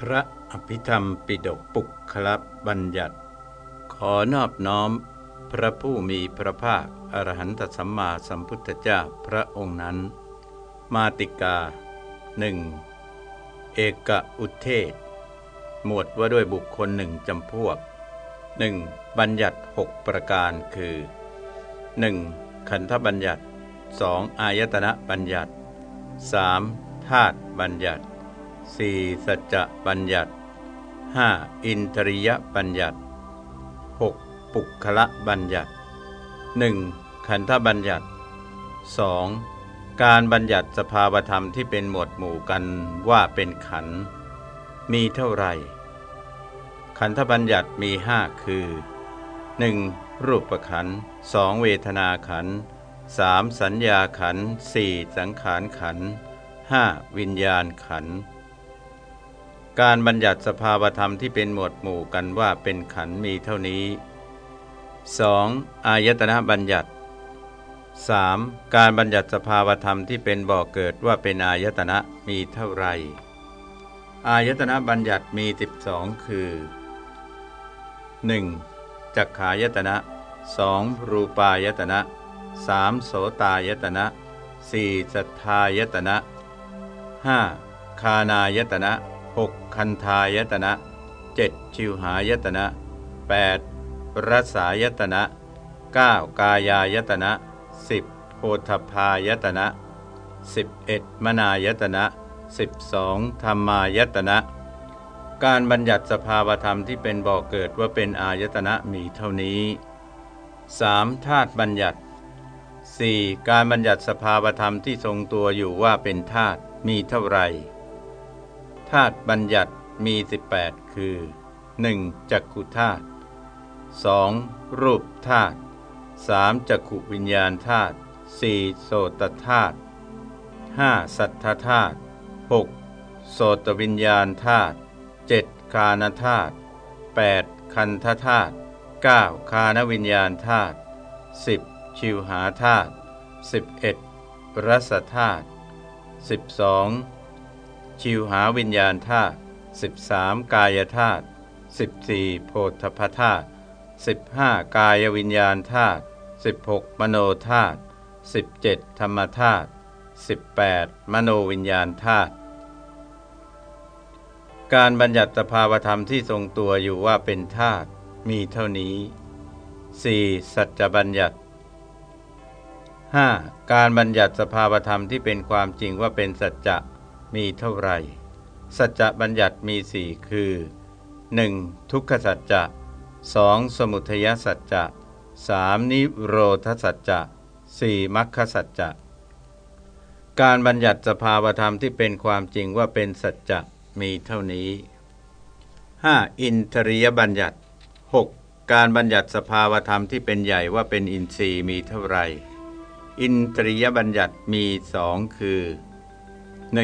พระอภิธรรมปิดกปุกคลบัญญัติ ขอนอบน้อม พระผู้มีพระภาคอรหันตสัมมาสัมพุทธเจ้าพระองค์นั้น มาติกาหนึ่งเอกอุเทศ หมวดว่าด้วยบุคคลหนึ่งจำพวกหนึ่งบัญญัติหกประการคือ 1. ขันธบัญญัติ 2. อายตนะบัญญัติ 3. ธาตุบัญญัติ 4. สัจจะบัญญัติ 5. อินทริยบัญญัติ 6. ปุคละบัญญัติ 1. ขันธบัญญัติ 2. การบัญญัติสภาวธรรมที่เป็นหมวดหมู่กันว่าเป็นขัน มีเท่าไหร่ ขันธบัญญัติมีห้าคือ 1. รูปขันสองเวทนาขันสามสัญญาขันสี่สังขารขันห้าวิญญาณขัน การบัญญัติสภาวธรรมที่เป็นหมวดหมู่กันว่าเป็นขันมีเท่านี้ 2. อายตนะบัญญัติ 3. การบัญญัติสภาวธรรมที่เป็นบ่อกเกิดว่าเป็นอายตนะมีเท่าไรอายตนะบัญญัติมี 12 คือ 1. จักขายตนะ 2. รูปายตนะ 3. โสตายตนะ 4. สัทธายตนะ 5. คานายตนะ 6. คันธายตนะ 7. ชิวหายตนะ 8. รสายตนะ 9. กายายตนะ 10. โพธพายตนะ 11. มนายตนะ 12. ธรรมายตนะ การบัญญัติสภาวธรรมที่เป็นบ่อกเกิดว่าเป็นอายตนะมีเท่านี้ 3. ธาตุบัญญัติ 4. การบัญญัติสภาวธรรมที่ทรงตัวอยู่ว่าเป็นธาตุมีเท่าไหรธาตุบัญญัติมี 18 คือ 1. จักขุธาตุ 2. รูปธาตุ 3. จักขุวิญญาณธาตุ 4. โสตธาตุ 5. สัทธธาตุ 6. โสตวิญญาณธาตุ 7. คานธาตุ 8. คันธธาตุ 9. คานวิญญาณธาตุ 10. ชิวหาธาตุ 11. รสธาตุ 12. ชิวหาวิญญาณธาตุ 13. กายธาตุ 14. โพธพธาตุ 15. กายวิญญาณธาตุ 16. มโนธาตุ 17. ธรรมธาตุ 18. มโนวิญญาณธาตุการบัญญัติสภาวธรรมที่ทรงตัวอยู่ว่าเป็นธาตุมีเท่านี้ 4. สัจจบัญญัติ 5. การบัญญัติสภาวธรรมที่เป็นความจริงว่าเป็นสัจจะ มีเท่าไหร่ สัจจะบัญญัติมีสี่คือ 1. ทุกขสัจจะ 2. สมุทัยสัจจะ 3. นิโรธสัจจะ 4. มัคคสัจจะ การบัญญัติสภาวธรรมที่เป็นความจริงว่าเป็นสัจจะมีเท่านี้ 5. อินทรียบัญญัติ 6. การบัญญัติสภาวธรรมที่เป็นใหญ่ว่าเป็นอินทรีย์มีเท่าไรอินทรียบัญญัติมีสองคือ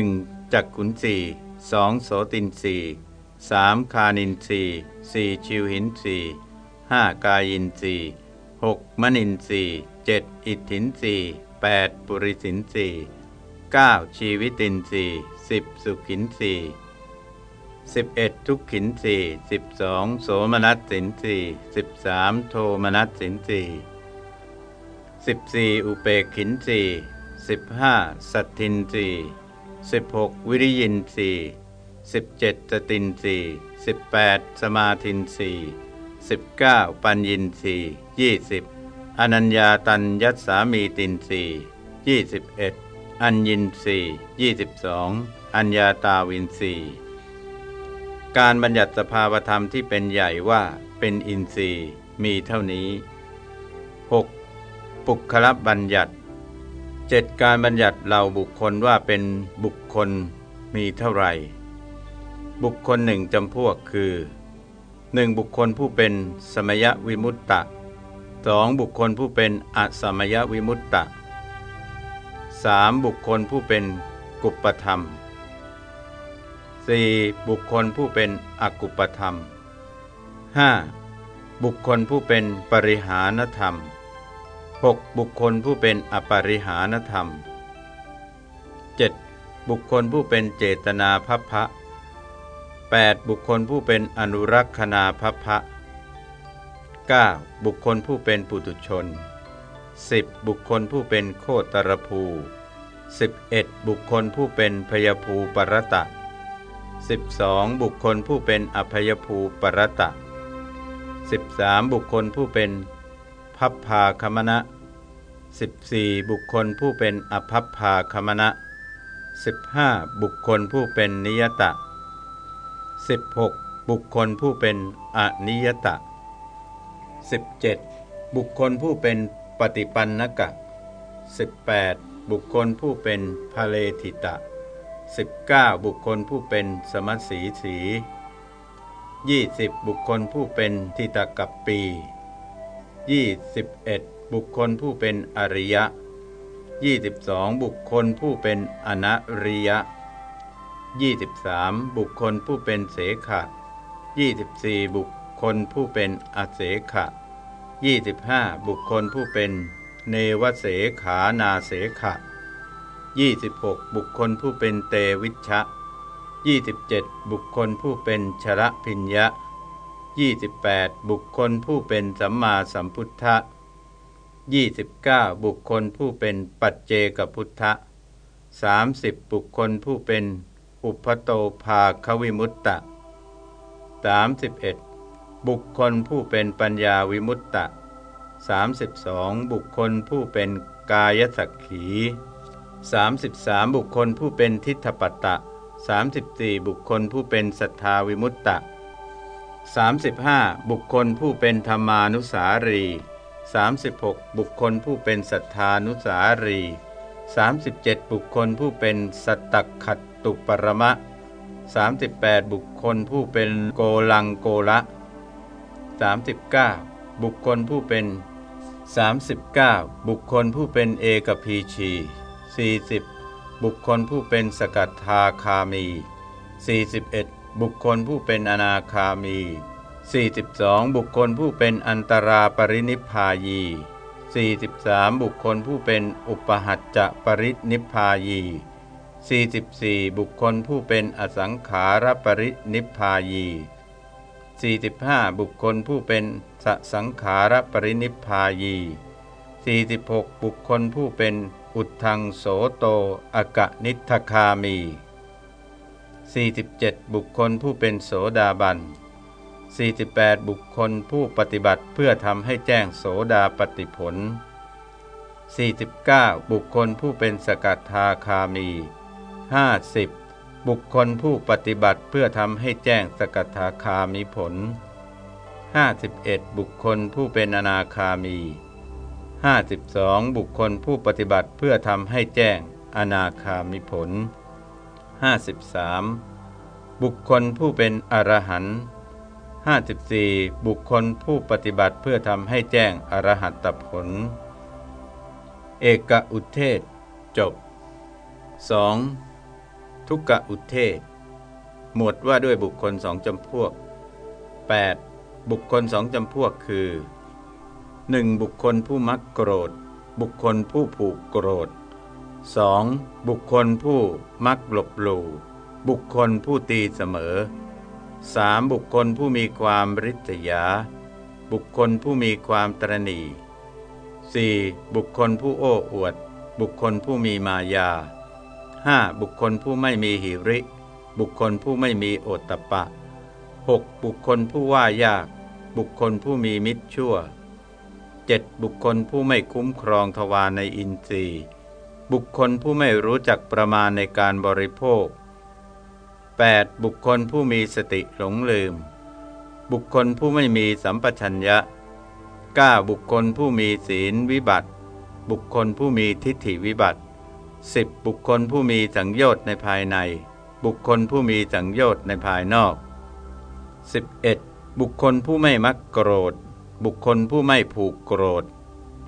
1. จักขุนสีสองโสตินสีสามคานินสีสี่ชิวหินสีห้ากายินสีหกมนินสีเจ็ดอิทธินสีแปดปุริสินสีเก้าชีวิตินสีสิบสุขินสี11ทุกขินสี12โสมนัสสินสี13โทมนัสสินสี14อุเปกขินสี15สัตทินสี 16 วิริยินสี17สตินสี18สมาทินสี19ปัญญินสี20อนัญญาตัญยัตสามีตินสี21อัญญินสี22อัญญาตาวินสีการบัญญัติสภาวธรรมที่เป็นใหญ่ว่าเป็นอินทรีย์มีเท่านี้ 6. ปุคลบัญญัติ เจ็ดการบัญญัติเหล่าบุคคลว่าเป็นบุคคลมีเท่าไหร่ บุคคลหนึ่งจำพวกคือหนึ่งบุคคลผู้เป็นสมยวิมุตตะสองบุคคลผู้เป็นอสมยวิมุตตะสามบุคคลผู้เป็นกุปธรรม 4. บุคคลผู้เป็นอกุปธรรม 5. บุคคลผู้เป็นปริหานธรรม 6. บุคคลผู้เป็นอปริหานธรรม 7. บุคคลผู้เป็นเจตนาภัพพะ 8. บุคคลผู้เป็นอนุรักษณาภพะ 9. บุคคลผู้เป็นปุตุชน 10. บุคคลผู้เป็นโคตรภู 11. บุคคลผู้เป็นพยภูปรตะ 12. บุคคลผู้เป็นอภยภูปรตะ 13. บุคคลผู้เป็น พัพพาคมณะ 14. บุคคลผู้เป็นอภัพพาคมณะ 15. บุคคลผู้เป็นนิยตะ 16. บุคคลผู้เป็นอนิยตะ 17. บุคคลผู้เป็นปฏิปันนกะ 18. บุคคลผู้เป็นพาเลทิตะ 19. บุคคลผู้เป็นสมัสสีสี 20. บุคคลผู้เป็นทิตกัปปี 21. บุคคลผู้เป็นอริยะ 22. บุคคลผู้เป็นอนริยะ 23. บุคคลผู้เป็นเสขะ 24. บุคคลผู้เป็นอเสขะ 25. บุคคลผู้เป็นเนวเสขานาเสขะ 26. บุคคลผู้เป็นเตวิชะ 27. บุคคลผู้เป็นชระพิญญะ 28. บุคคลผู้เป็นสัมมาสัมพุทธะ 29. บุคคลผู้เป็นปัจเจกพุทธะ 30. บุคคลผู้เป็นอุปโตภาควิมุตตะ 31. บุคคลผู้เป็นปัญญาวิมุตตะ 32. บุคคลผู้เป็นกายสักขี 33. บุคคลผู้เป็นทิฏฐปัตตะ 34. บุคคลผู้เป็นศรัทธาวิมุตตะ 35. บุคคลผู้เป็นธรรมานุสารี 36. บุคคลผู้เป็นศรัทธานุสารี 37. บุคคลผู้เป็นสัตตขัตตุปรมะ 38. บุคคลผู้เป็นโกลังโกละ 39. บุคคลผู้เป็น 39. บุคคลผู้เป็นเอกพีชี 40. บุคคลผู้เป็นสกัทาคามี 41. บุคคลผู้เป็นอนาคามี 42. บุคคลผู้เป็นอันตราปรินิพพายี 43. บุคคลผู้เป็นอุปหัจจะปรินิพพายี 44. บุคคลผู้เป็นอสังขารปรินิพพายี 45. บุคคลผู้เป็นสสังขารปรินิพพายี 46. บุคคลผู้เป็นอุทังโสโตอกะนิทคามี 47. บุคคลผู้เป็นโสดาบัน 48. บุคคลผู้ปฏิบัติเพื่อทำให้แจ้งโสดาปฏิผล 49. บุคคลผู้เป็นสกัทาคามี 50. บุคคลผู้ปฏิบัติเพื่อทำให้แจ้งสกัทาคามีผล 51. บุคคลผู้เป็นอนาคามี 52. บุคคลผู้ปฏิบัติเพื่อทำให้แจ้งอนาคามิผล 53. บุคคลผู้เป็นอรหันต์ 54. บุคคลผู้ปฏิบัติเพื่อทำให้แจ้งอรหัตตผล เอกอุเทศ จบ 2. ทุกกะอุเทศ หมวดว่าด้วยบุคคลสองจำพวก 8. บุคคลสองจำพวกคือ 1. บุคคลผู้มักโกรธ บุคคลผู้ผูกโกรธ 2. บุคคลผู้มักหลบหลู่บุคคลผู้ตีเสมอ 3. บุคคลผู้มีความริษยา บุคคลผู้มีความตรณี 4. บุคคลผู้โอ้อวด บุคคลผู้มีมายา 5. บุคคลผู้ไม่มีหิริ บุคคลผู้ไม่มีโอตตะปะ 6. บุคคลผู้ว่ายาก บุคคลผู้มีมิตรชั่ว 7. บุคคลผู้ไม่คุ้มครองทวารในอินทรีย์ บุคคลผู้ไม่รู้จักประมาณในการบริโภค 8. บุคคลผู้มีสติหลงลืม บุคคลผู้ไม่มีสัมปชัญญะ 9. บุคคลผู้มีศีลวิบัติ บุคคลผู้มีทิฏฐิวิบัติ 10. บุคคลผู้มีสังโยชน์ในภายใน บุคคลผู้มีสังโยชน์ในภายนอก 11. บุคคลผู้ไม่มักโกรธ บุคคลผู้ไม่ผูกโกรธ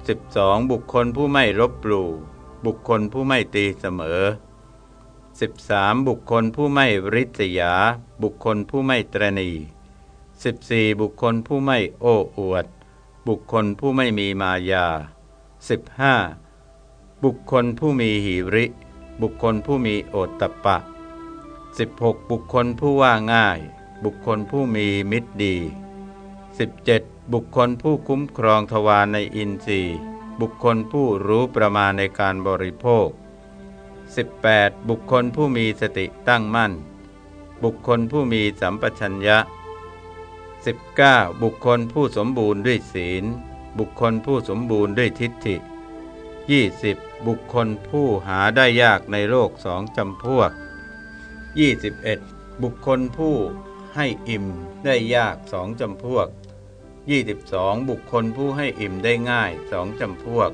12. บุคคลผู้ไม่ลบหลู่ บุคคลผู้ไม่ตีเสมอ 13. บุคคลผู้ไม่ริษยา บุคคลผู้ไม่ตรณี 14. บุคคลผู้ไม่โอ้อวด บุคคลผู้ไม่มีมายา 15. บุคคลผู้มีหิริ บุคคลผู้มีโอตตะปะ 16. บุคคลผู้ว่าง่าย บุคคลผู้มีมิตรดี 17. บุคคลผู้คุ้มครองทวารในอินทรีย์ บุคคลผู้รู้ประมาณในการบริโภค 18. บุคคลผู้มีสติตั้งมั่น บุคคลผู้มีสัมปชัญญะ 19. บุคคลผู้สมบูรณ์ด้วยศีล บุคคลผู้สมบูรณ์ด้วยทิฏฐิ 20. บุคคลผู้หาได้ยากในโลกสองจำพวก 21. บุคคลผู้ให้อิ่มได้ยากสองจำพวก 22. บุคคลผู้ให้อิ่มได้ง่ายสองจำพวก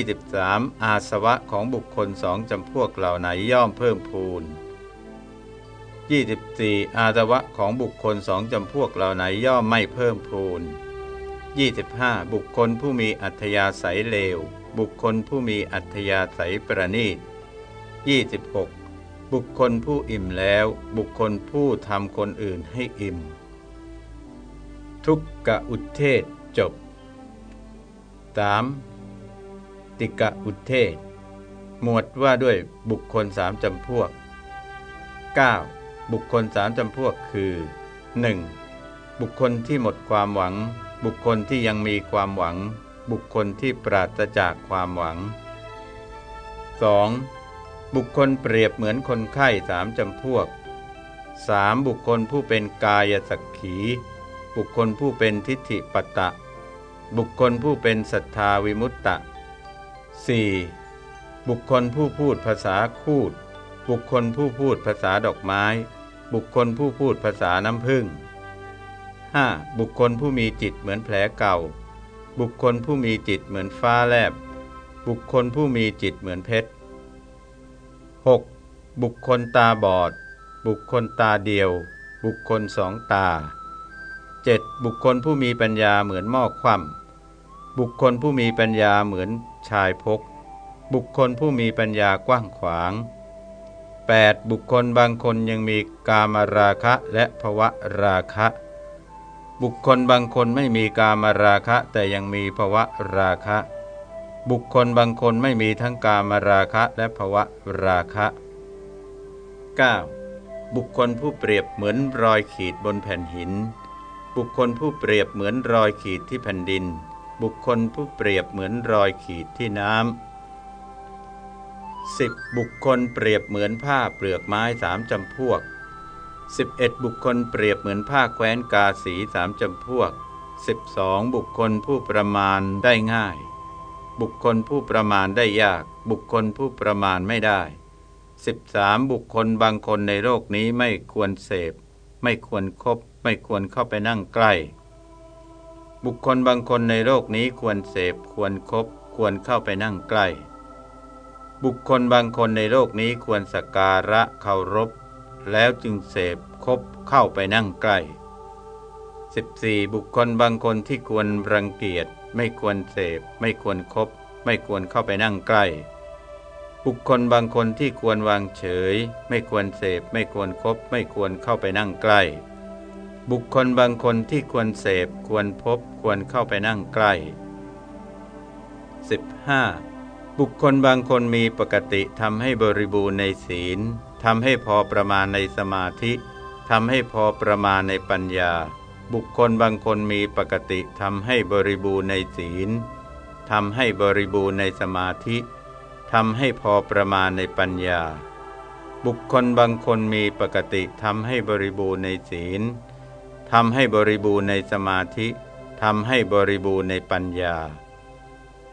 23. อาสวะของบุคคลสองจำพวกเหล่าไหนย่อมเพิ่มพูน 24. อาสวะของบุคคลสองจำพวกเหล่าไหนย่อมไม่เพิ่มพูน 25. บุคคลผู้มีอัธยาศัยเลว บุคคลผู้มีอัธยาศัยประณีต 26. บุคคลผู้อิ่มแล้ว บุคคลผู้ทำคนอื่นให้อิ่ม ทุกกะอุเทศจบ 3. ติกะอุเทศ หมวดว่าด้วยบุคคลสามจำพวก 9. บุคคลสามจำพวกคือ 1. บุคคลที่หมดความหวัง บุคคลที่ยังมีความหวัง บุคคลที่ปราศจากความหวัง 2. บุคคลเปรียบเหมือนคนไข้สามจำพวก 3. บุคคลผู้เป็นกายสักขี บุคคลผู้เป็นทิฏฐิปตะ บุคคลผู้เป็นศรัทธาวิมุตตะ 4. บุคคลผู้พูดภาษาคูด บุคคลผู้พูดภาษาดอกไม้ บุคคลผู้พูดภาษาน้ำผึ้ง 5. บุคคลผู้มีจิตเหมือนแผลเก่า บุคคลผู้มีจิตเหมือนฟ้าแลบ บุคคลผู้มีจิตเหมือนเพชร 6. บุคคลตาบอด บุคคลตาเดียว บุคคลสองตา 7. บุคคลผู้มีปัญญาเหมือนหม้อคว่ำบุคคลผู้มีปัญญาเหมือนชายพก บุคคลผู้มีปัญญากว้างขวาง 8. บุคคลบางคนยังมีกามราคะและภวะราคะ บุคคลบางคนไม่มีกามราคะแต่ยังมีภวะราคะ บุคคลบางคนไม่มีทั้งกามราคะและภวะราคะ 9. บุคคลผู้เปรียบเหมือนรอยขีดบนแผ่นหิน บุคคลผู้เปรียบเหมือนรอยขีดที่แผ่นดิน บุคคลผู้เปรียบเหมือนรอยขีดที่น้ำ 10. บุคคลเปรียบเหมือนผ้าเปลือกไม้สามจำพวก 11. บุคคลเปรียบเหมือนผ้าแคว้นกาสีสามจำพวก 12. บุคคลผู้ประมาณได้ง่าย บุคคลผู้ประมาณได้ยาก บุคคลผู้ประมาณไม่ได้ 13. บุคคลบางคนในโลกนี้ไม่ควรเสพ ไม่ควรครบ ไม่ควรเข้าไปนั่งใกล้ บุคคลบางคนในโลกนี้ควรเสพควรครบควรเข้าไปนั่งใกล้ บุคคลบางคนในโลกนี้ควรสักการะเคารพ แล้วจึงเสพคบเข้าไปนั่งใกล้ 14. บุคคลบางคนที่ควรรังเกียจไม่ควรเสพ ไม่ควรครบไม่ควรเข้าไปนั่งใกล้ บุคคลบางคนที่ควรวางเฉย ไม่ควรเสพ ไม่ควรครบไม่ควรเข้าไปนั่งใกล้ บุคคลบางคนที่ควรเสพควรพบควรเข้าไปนั่งใกล้ 15. บุคคลบางคนมีปกติทำให้บริบูรณ์ในศีลทำให้พอประมาณในสมาธิทำให้พอประมาณในปัญญา บุคคลบางคนมีปกติทำให้บริบูรณ์ในศีลทำให้บริบูรณ์ในสมาธิทำให้พอประมาณในปัญญา บุคคลบางคนมีปกติทำให้บริบูรณ์ในศีล ทำให้บริบูรณ์ในสมาธิทำให้บริบูรณ์ในปัญญา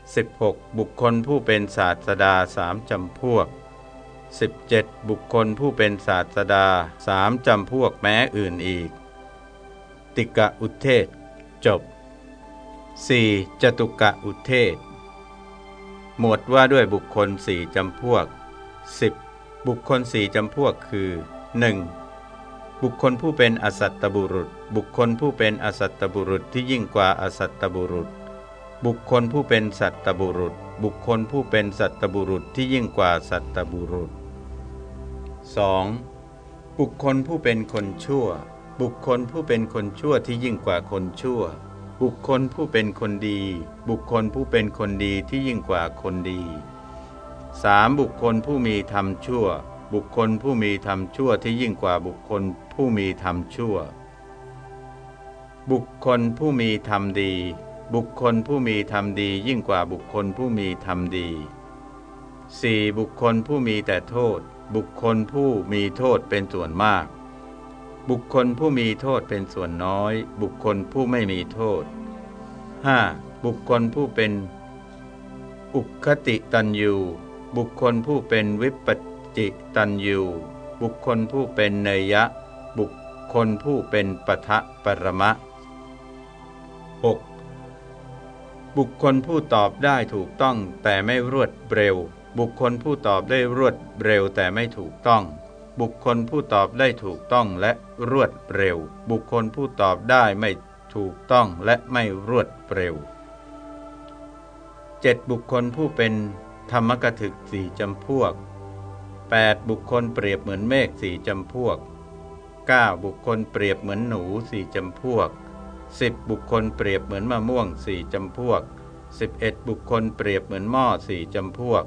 16. บุคคลผู้เป็นศาสดาสามจำพวก 17. บุคคลผู้เป็นศาสดาสามจำพวกแม้อื่นอีก ติกะอุเทศ จบ 4. จตุกะอุเทศ หมวดว่าด้วยบุคคลสี่จำพวก 10. บุคคลสี่จำพวกคือ 1. บุคคลผู้เป็นอสัตตบุรุษ บุคคลผู้เป็นอสัตตบุรุษที่ยิ่งกว่าอสัตตบุรุษ บุคคลผู้เป็นสัตตบุรุษ บุคคลผู้เป็นสัตตบุรุษที่ยิ่งกว่าสัตตบุรุษ 2. บุคคลผู้เป็นคนชั่ว บุคคลผู้เป็นคนชั่วที่ยิ่งกว่าคนชั่ว บุคคลผู้เป็นคนดี บุคคลผู้เป็นคนดีที่ยิ่งกว่าคนดี 3. บุคคลผู้มีธรรมชั่ว บุคคลผู้มีธรรมชั่วที่ยิ่งกว่าบุคคล ผู้มีธรรมชั่ว บุคคลผู้มีธรรมดี บุคคลผู้มีธรรมดียิ่งกว่าบุคคลผู้มีธรรมดี 4. บุคคลผู้มีแต่โทษ บุคคลผู้มีโทษเป็นส่วนมาก บุคคลผู้มีโทษเป็นส่วนน้อย บุคคลผู้ไม่มีโทษ 5. บุคคลผู้เป็นอุคติตันยูบุคคลผู้เป็นวิปจิตันยูบุคคลผู้เป็นเนยะ บุคคลผู้เป็นปทะปรมะ 6. บุคคลผู้ตอบได้ถูกต้องแต่ไม่รวดเร็ว บุคคลผู้ตอบได้รวดเร็วแต่ไม่ถูกต้อง บุคคลผู้ตอบได้ถูกต้องและรวดเร็ว บุคคลผู้ตอบได้ไม่ถูกต้องและไม่รวดเร็วเจ็ดบุคคลผู้เป็นธรรมกถึกสี่จำพวก 8. บุคคลเปรียบเหมือนเมฆสี่จำพวก 9. บุคคลเปรียบเหมือนหนูสี่จำพวก 10. บุคคลเปรียบเหมือนมะม่วงสี่จำพวก 11. บุคคลเปรียบเหมือนหม้อสี่จำพวก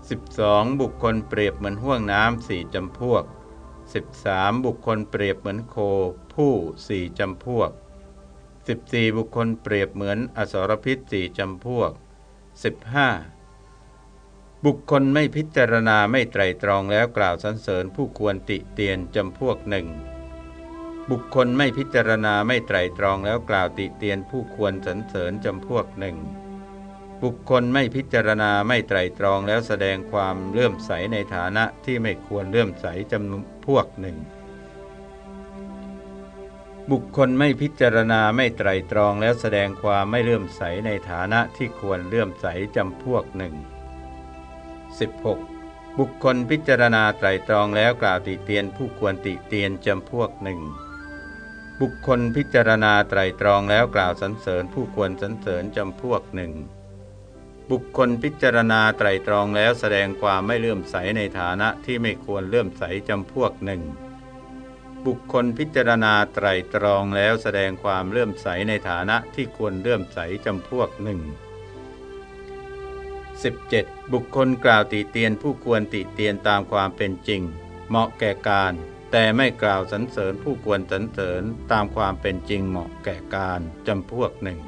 12. บุคคลเปรียบเหมือนห่วงน้ำสี่จำพวก 13. บุคคลเปรียบเหมือนโค ผู้สี่จำพวก 14. บุคคลเปรียบเหมือนอสรพิษสี่จำพวก 15. บุคคลไม่พิจารณาไม่ไตรตรองแล้วกล่าวสรรเสริญผู้ควรติเตียนจำพวกหนึ่ง บุคคลไม่พิจารณาไม่ไตรตรองแล้วกล่าวติเตียนผู้ควรสรรเสริญจำพวกหนึ่ง บุคคลไม่พิจารณาไม่ไตรตรองแล้วแสดงความเลื่อมใสในฐานะที่ไม่ควรเลื่อมใสจำพวกหนึ่ง บุคคลไม่พิจารณาไม่ไตรตรองแล้วแสดงความไม่เลื่อมใสในฐานะที่ควรเลื่อมใสจำพวกหนึ่ง 16. บุคคลพิจารณาไตรตรองแล้วกล่าวติเตียนผู้ควรติเตียนจำพวกหนึ่งบุคคลพิจารณาไตรตรองแล้วกล่าวสรรเสริญผู้ควรสรรเสริญจำพวกหนึ่งบุคคลพิจารณาไตรตรองแล้วแสดงความไม่เลื่อมใสในฐานะที่ไม่ควรเลื่อมใสจำพวกหนึ่งบุคคลพิจารณาไตรตรองแล้วแสดงความเลื่อมใสในฐานะที่ควรเลื่อมใสจำพวกหนึ่ง 17. บุคคลกล่าวติเตียนผู้ควรติเตียนตามความเป็นจริง เหมาะแก่การ แต่ไม่กล่าวสรรเสริญผู้ควรสรรเสริญตามความเป็นจริงเหมาะแก่การจำพวกหนึ่ง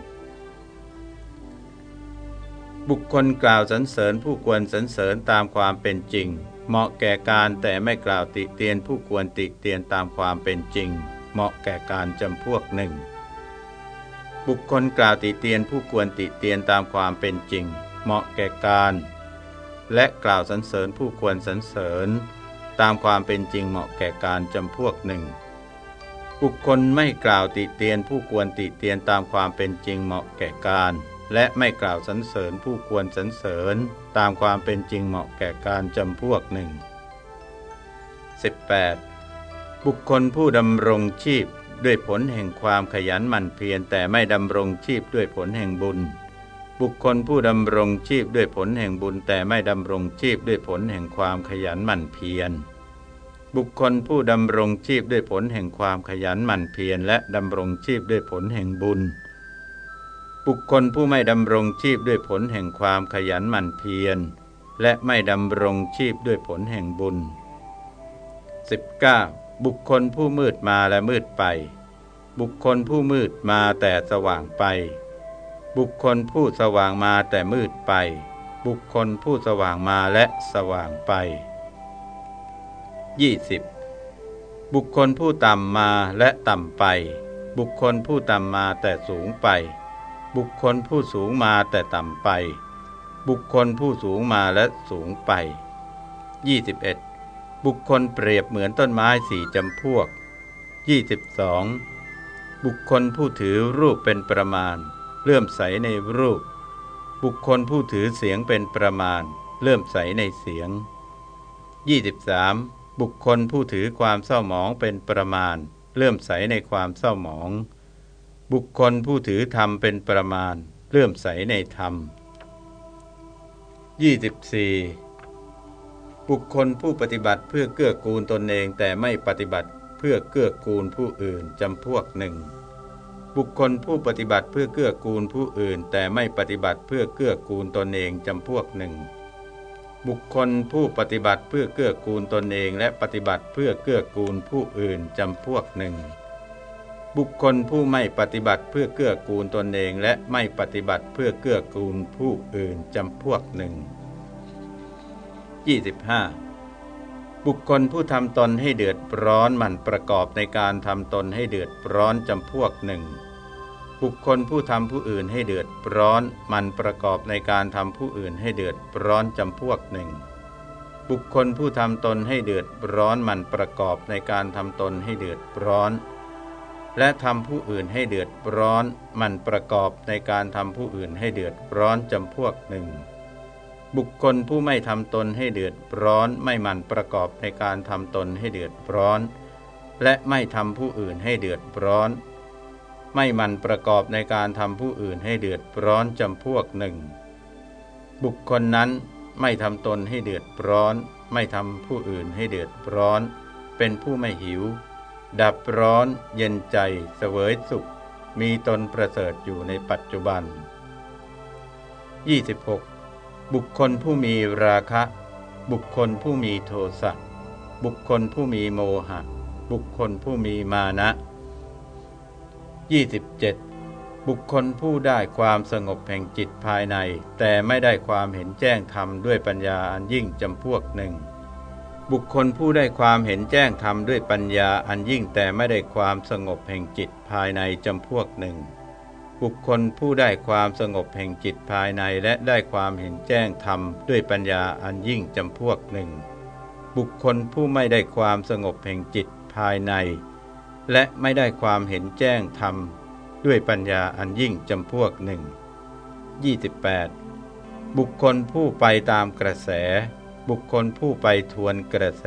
บุคคลกล่าวสรรเสริญผู้ควรสรรเสริญตามความเป็นจริง เหมาะแก่การแต่ไม่กล่าวติเตียนผู้ควรติเตียนตามความเป็นจริง เหมาะแก่การจำพวกหนึ่งบุคคลกล่าวติเตียนผู้ควรติเตียนตามความเป็นจริง เหมาะแก่การ และกล่าวสรรเสริญผู้ควรสรรเสริญ ตามความเป็นจริงเหมาะแก่การจำพวกหนึ่ง บุคคลไม่กล่าวติเตียนผู้ควรติเตียนตามความเป็นจริงเหมาะแก่การ และไม่กล่าวสรรเสริญผู้ควรสรรเสริญ ตามความเป็นจริงเหมาะแก่การจำพวกหนึ่ง 18. บุคคลผู้ดำรงชีพด้วยผลแห่งความขยันหมั่นเพียรแต่ไม่ดำรงชีพด้วยผลแห่งบุญ บุคคลผู้ดำรงชีพด้วยผลแห่งบุญแต่ไม่ดำรงชีพด้วยผลแห่งความขยันหมั่นเพียร บุคคลผู้ดำรงชีพด้วยผลแห่งความขยันหมั่นเพียรและดำรงชีพด้วยผลแห่งบุญ บุคคลผู้ไม่ดำรงชีพด้วยผลแห่งความขยันหมั่นเพียร และไม่ดำรงชีพด้วยผลแห่งบุญ 19. บุคคลผู้มืดมาและมืดไป บุคคลผู้มืดมาแต่สว่างไป บุคคลผู้สว่างมาแต่มืดไป บุคคลผู้สว่างมาและสว่างไป 20. บุคคลผู้ต่ำมาและต่ำไป บุคคลผู้ต่ำมาแต่สูงไป บุคคลผู้สูงมาแต่ต่ำไป บุคคลผู้สูงมาและสูงไป 21. บุคคลเปรียบเหมือนต้นไม้สี่จำพวก 22. บุคคลผู้ถือรูปเป็นประมาณ เลื่อมใสในรูป บุคคลผู้ถือเสียงเป็นประมาณ เลื่อมใสในเสียง 23. บุคคลผู้ถือความเศร้าหมองเป็นประมาณ เลื่อมใสในความเศร้าหมอง บุคคลผู้ถือธรรมเป็นประมาณ เลื่อมใสในธรรม 24. บุคคลผู้ปฏิบัติเพื่อเกื้อกูลตนเองแต่ไม่ปฏิบัติเพื่อเกื้อกูลผู้อื่นจำพวกหนึ่ง บุคคลผู้ปฏิบัติเพื่อเกื้อกูลผู้อื่น แต่ไม่ปฏิบัติเพื่อเกื้อกูลตนเองจำพวกหนึ่ง บุคคลผู้ปฏิบัติเพื่อเกื้อกูลตนเอง และปฏิบัติเพื่อเกื้อกูลผู้อื่นจำพวกหนึ่ง บุคคลผู้ไม่ปฏิบัติเพื่อเกื้อกูลตนเองและไม่ปฏิบัติเพื่อเกื้อกูลผู้อื่นจำพวกหนึ่ง 25. บุคคลผู้ทำตนให้เดือดร้อนมันประกอบในการทำตนให้เดือดร้อนจำพวกหนึ่ง บุคคลผู้ทำผู้อื่นให้เดือดร้อน มันประกอบในการทำผู้อื่นให้เดือดร้อนจำพวกหนึ่ง บุคคลผู้ทำตนให้เดือดร้อนมันประกอบในการทำตนให้เดือดร้อน และทำผู้อื่นให้เดือดร้อน มันประกอบในการทำผู้อื่นให้เดือดร้อนจำพวกหนึ่ง บุคคลผู้ไม่ทำตนให้เดือดร้อน ไม่มันประกอบในการทำตนให้เดือดร้อน และไม่ทำผู้อื่นให้เดือดร้อน ไม่มันประกอบในการทำผู้อื่นให้เดือดร้อนจำพวกหนึ่ง บุคคลนั้นไม่ทำตนให้เดือดร้อน ไม่ทำผู้อื่นให้เดือดร้อน เป็นผู้ไม่หิว ดับร้อน เย็นใจเสวยสุข มีตนประเสริฐอยู่ในปัจจุบัน 26. บุคคลผู้มีราคะ บุคคลผู้มีโทสะบุคคลผู้มีโมหะ บุคคลผู้มีมานะ 27 บุคคลผู้ได้ความสงบแห่งจิตภายใน แต่ไม่ได้ความเห็นแจ้งธรรมด้วยปัญญาอันยิ่งจำพวกหนึ่ง บุคคลผู้ได้ความเห็นแจ้งธรรมด้วยปัญญาอันยิ่งแต่ไม่ได้ความสงบแห่งจิตภายในจำพวกหนึ่ง บุคคลผู้ได้ความสงบแห่งจิตภายในและได้ความเห็นแจ้งธรรมด้วยปัญญาอันยิ่งจำพวกหนึ่ง บุคคลผู้ไม่ได้ความสงบแห่งจิตภายใน และไม่ได้ความเห็นแจ้งธรรม ด้วยปัญญาอันยิ่งจำพวกหนึ่ง 28. บุคคลผู้ไปตามกระแส บุคคลผู้ไปทวนกระแส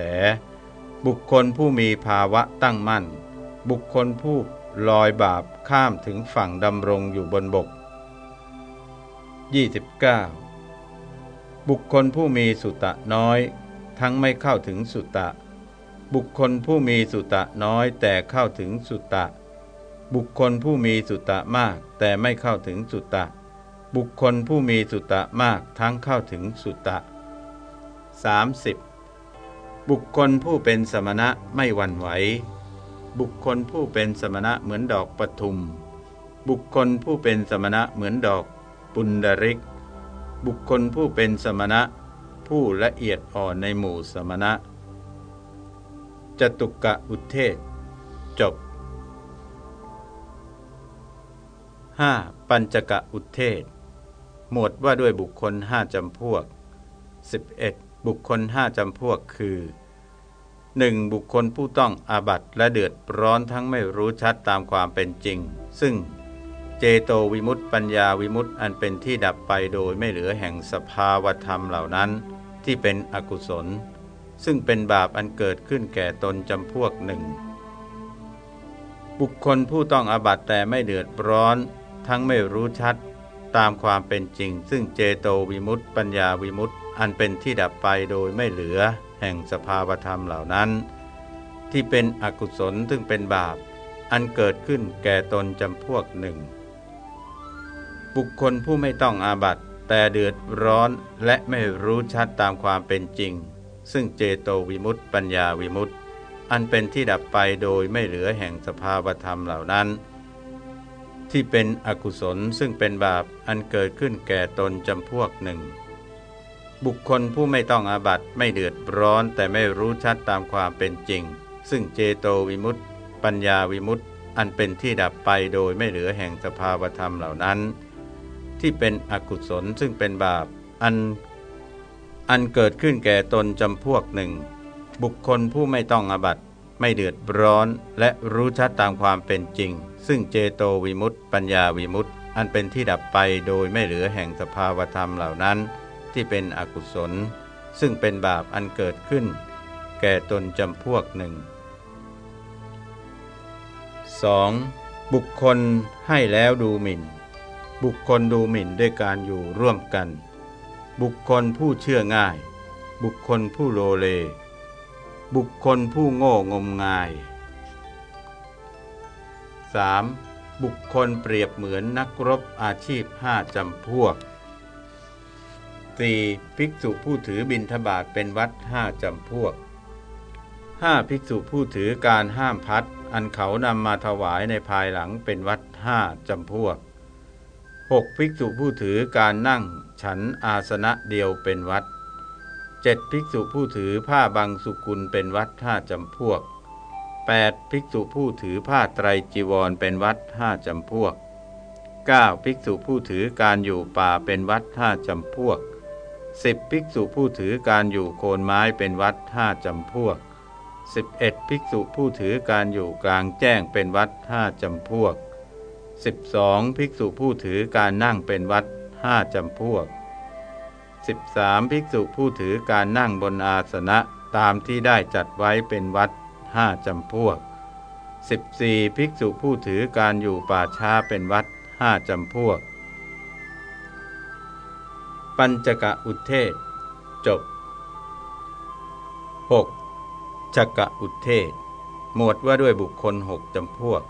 บุคคลผู้มีภาวะตั้งมั่น บุคคลผู้ลอยบาปข้ามถึงฝั่งดำรงอยู่บนบก 29. บุคคลผู้มีสุตะน้อย ทั้งไม่เข้าถึงสุตะ บุคคลผู้มีสุตะน้อยแต่เข้าถึงสุตะ บุคคลผู้มีสุตะมากแต่ไม่เข้าถึงสุตะ บุคคลผู้มีสุตะมากทั้งเข้าถึงสุตะ 30. บุคคลผู้เป็นสมณะไม่หวั่นไหว บุคคลผู้เป็นสมณะเหมือนดอกปทุม บุคคลผู้เป็นสมณะเหมือนดอกปุณดริก บุคคลผู้เป็นสมณะ ผู้ละเอียดอ่อนในหมู่สมณะ จตุกะอุเทศ จบ 5. ปัญจกะอุเทศ หมวดว่าด้วยบุคคลห้าจำพวก 11. บุคคลห้าจำพวกคือ 1. บุคคลผู้ต้องอาบัตและเดือดร้อนทั้งไม่รู้ชัดตามความเป็นจริง ซึ่งเจโตวิมุตติปัญญาวิมุตติอันเป็นที่ดับไปโดยไม่เหลือแห่งสภาวธรรมเหล่านั้น ที่เป็นอกุศล ซึ่งเป็นบาปอันเกิดขึ้นแก่ตนจำพวกหนึ่ง บุคคลผู้ต้องอาบัตแต่ไม่เดือดร้อน ทั้งไม่รู้ชัดตามความเป็นจริง ซึ่งเจโตวิมุตติปัญญาวิมุตติอันเป็นที่ดับไปโดยไม่เหลือ แห่งสภาวธรรมเหล่านั้น ที่เป็นอกุศลซึ่งเป็นบาป อันเกิดขึ้นแก่ตนจำพวกหนึ่ง บุคคลผู้ไม่ต้องอาบัตแต่เดือดร้อนและไม่รู้ชัดตามความเป็นจริง ซึ่งเจโตวิมุตติปัญญาวิมุตติอันเป็นที่ดับไปโดยไม่เหลือแห่งสภาวธรรมเหล่านั้น ที่เป็นอกุศลซึ่งเป็นบาปอันเกิดขึ้นแก่ตนจำพวกหนึ่ง บุคคลผู้ไม่ต้องอาบัตไม่เดือดร้อนแต่ไม่รู้ชัดตามความเป็นจริง ซึ่งเจโตวิมุตติปัญญาวิมุตติอันเป็นที่ดับไปโดยไม่เหลือแห่งสภาวธรรมเหล่านั้น ที่เป็นอกุศลซึ่งเป็นบาปอัน อันเกิดขึ้นแก่ตนจำพวกหนึ่ง บุคคลผู้ไม่ต้องอบัตไม่เดือดร้อน และรู้ชัดตามความเป็นจริง ซึ่งเจโตวิมุตต์ปัญญาวิมุตต์อันเป็นที่ดับไปโดยไม่เหลือแห่งสภาวธรรมเหล่านั้น ที่เป็นอกุศล ซึ่งเป็นบาปอันเกิดขึ้น แก่ตนจำพวกหนึ่ง 2. บุคคลให้แล้วดูหมิ่น บุคคลดูหมิ่นด้วยการอยู่ร่วมกัน บุคคลผู้เชื่อง่าย บุคคลผู้โลเล บุคคลผู้โง่งมงาย 3. บุคคลเปรียบเหมือนนักรบอาชีพห้าจำพวก 4. ภิกษุผู้ถือบิณฑบาตเป็นวัดห้าจำพวก 5. ภิกษุผู้ถือการห้ามพัด อันเขานำมาถวายในภายหลังเป็นวัดห้าจำพวก 6. ภิกษุผู้ถือการนั่งฉันอาสนะเดียวเป็นวัด 7. ภิกษุผู้ถือผ้าบางสุกุลเป็นวัดห้าจำพวก 8. ภิกษุผู้ถือผ้าไตรจีวรเป็นวัดห้าจำพวก 9. ภิกษุผู้ถือการอยู่ป่าเป็นวัดห้าจำพวก 10. ภิกษุผู้ถือการอยู่โคนไม้เป็นวัดห้าจำพวก 11. ภิกษุผู้ถือการอยู่กลางแจ้งเป็นวัดห้าจำพวก 12. ภิกษุผู้ถือการนั่งเป็นวัดห้าจำพวก 13. ภิกษุผู้ถือการนั่งบนอาสนะตามที่ได้จัดไว้เป็นวัดห้าจำพวก 14. ภิกษุผู้ถือการอยู่ป่าช้าเป็นวัดห้าจำพวก ปัญจกะอุเทศ จบ 6. จักะอุเทศ หมวดว่าด้วยบุคคลหกจำพวก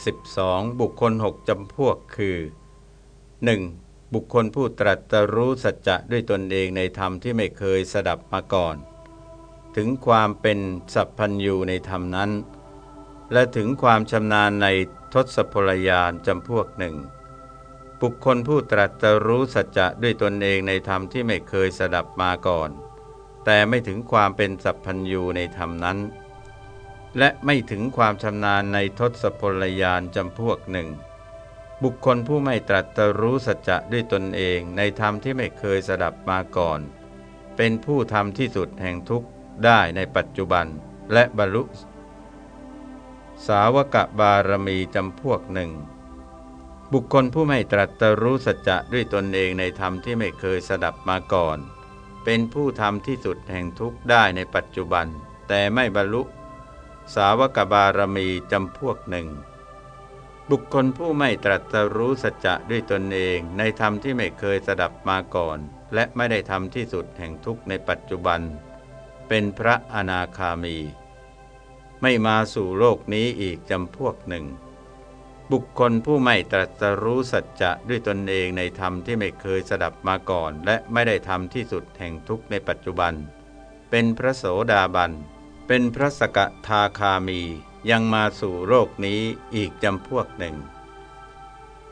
12. บุคคลหกจำพวกคือ 1. บุคคลผู้ตรัสรู้สัจจะด้วยตนเองในธรรมที่ไม่เคยสดับมาก่อน ถึงความเป็นสัพพัญญูในธรรมนั้น และถึงความชำนาญในทศพลยานจำพวกหนึ่ง บุคคลผู้ตรัสรู้สัจจะด้วยตนเองในธรรมที่ไม่เคยสดับมาก่อน แต่ไม่ถึงความเป็นสัพพัญญูในธรรมนั้น และไม่ถึงความชำนาญในทศพลยานจำพวกหนึ่ง บุคคลผู้ไม่ตรัสรู้สัจจะด้วยตนเองในธรรมที่ไม่เคยสดับมาก่อน เป็นผู้ทำที่สุดแห่งทุกข์ได้ในปัจจุบันและบรรลุ สาวกบารมีจำพวกหนึ่ง บุคคลผู้ไม่ตรัสรู้สัจจะด้วยตนเองในธรรมที่ไม่เคยสดับมาก่อน เป็นผู้ทำที่สุดแห่งทุกข์ได้ในปัจจุบัน แต่ไม่บรรลุ สาวกบารมีจำพวกหนึ่ง บุคคลผู้ไม่ตรัสรู้สัจจะด้วยตนเองในธรรมที่ไม่เคยสดับมาก่อน และไม่ได้ทำที่สุดแห่งทุกข์ในปัจจุบัน เป็นพระอนาคามี ไม่มาสู่โลกนี้อีกจำพวกหนึ่ง บุคคลผู้ไม่ตรัสรู้สัจจะด้วยตนเองในธรรมที่ไม่เคยสดับมาก่อน และไม่ได้ทำที่สุดแห่งทุกข์ในปัจจุบัน เป็นพระโสดาบัน เป็นพระสกทาคามียังมาสู่โลกนี้อีกจำพวกหนึ่ง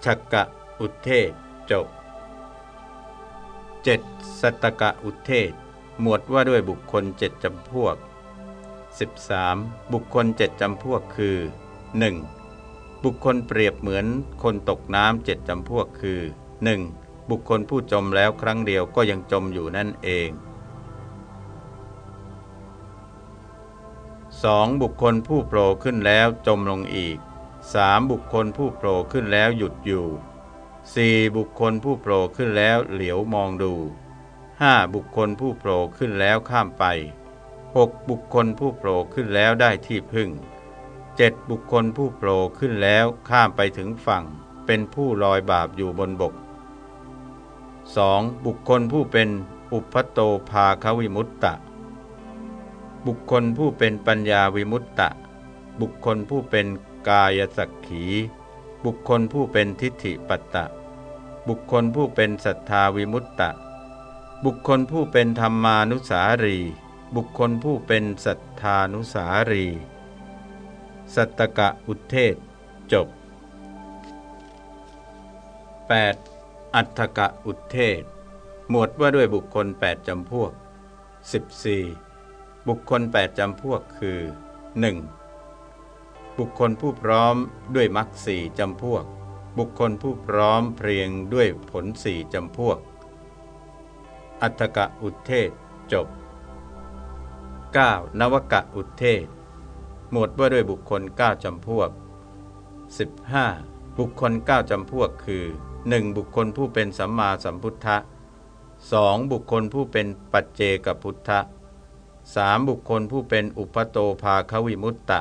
ชักกะอุเทศจบ 7. สัตตกะอุเทศ หมวดว่าด้วยบุคคลเจ็ดจำพวก 13. บุคคลเจ็ดจำพวกคือ 1. บุคคลเปรียบเหมือนคนตกน้ำเจ็ดจำพวกคือ 1. บุคคลผู้จมแล้วครั้งเดียวก็ยังจมอยู่นั่นเอง 2. บุคคลผู้โผล่ขึ้นแล้วจมลงอีก 3. บุคคลผู้โผล่ขึ้นแล้วหยุดอยู่ 4. บุคคลผู้โผล่ขึ้นแล้วเหลียวมองดู 5. บุคคลผู้โผล่ขึ้นแล้วข้ามไป 6. บุคคลผู้โผล่ขึ้นแล้วได้ที่พึ่ง 7. บุคคลผู้โผล่ขึ้นแล้วข้ามไปถึงฝั่ง เป็นผู้ลอยบาปอยู่บนบก 2. บุคคลผู้เป็นอุปโตภาควิมุตตะ บุคคลผู้เป็นปัญญาวิมุตตะ บุคคลผู้เป็นกายสักขี บุคคลผู้เป็นทิฏฐิปัตตะ บุคคลผู้เป็นศรัทธาวิมุตตะ บุคคลผู้เป็นธรรมานุสารี บุคคลผู้เป็นสัทธานุสารี สัตตกะอุเทศ จบ 8. อัฏฐกะอุเทศ หมวดว่าด้วยบุคคล 8จำพวก 14. บุคคล 8จำพวกคือ 1. บุคคลผู้พร้อมด้วยมรรคสี่จำพวก บุคคลผู้พร้อมเพรียงด้วยผลสี่จำพวก อัฏฐกะอุเทศจบ 9. นวกะอุเทศ หมวดว่าด้วยบุคคล 9จำพวก 15. บุคคล 9จำพวกคือ 1. บุคคลผู้เป็นสัมมาสัมพุทธะ 2. บุคคลผู้เป็นปัจเจกพุทธะ 3. บุคคลผู้เป็นอุปโตภาควิมุตตะ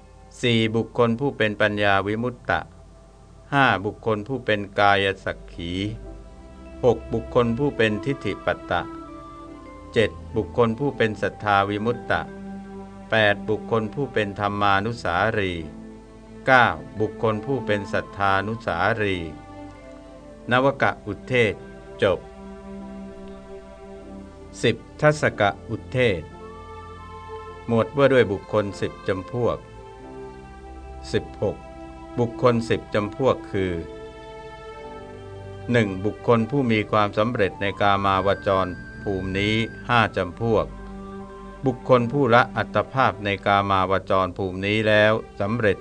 4. บุคคลผู้เป็นปัญญาวิมุตตะ 5. บุคคลผู้เป็นกายสักขี 6. บุคคลผู้เป็นทิฏฐิปัตตะ 7. บุคคลผู้เป็นศรัทธาวิมุตตะ 8. บุคคลผู้เป็นธรรมานุสารี 9. บุคคลผู้เป็นศรัทธานุสารี นวกะอุเทศจบ 10. ทัศกะอุเทศ หมวดว่าด้วยบุคคลสิบจำพวก 16. บุคคลสิบจำพวกคือ 1. บุคคลผู้มีความสำเร็จในกามาวจรภูมินี้ห้าจำพวก บุคคลผู้ละอัตภาพในกามาวจรภูมินี้แล้วสำเร็จ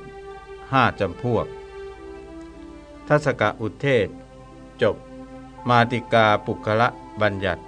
ห้าจำพวก ทัศกะอุเทศ จบ มาติกาปุคละบัญญัติ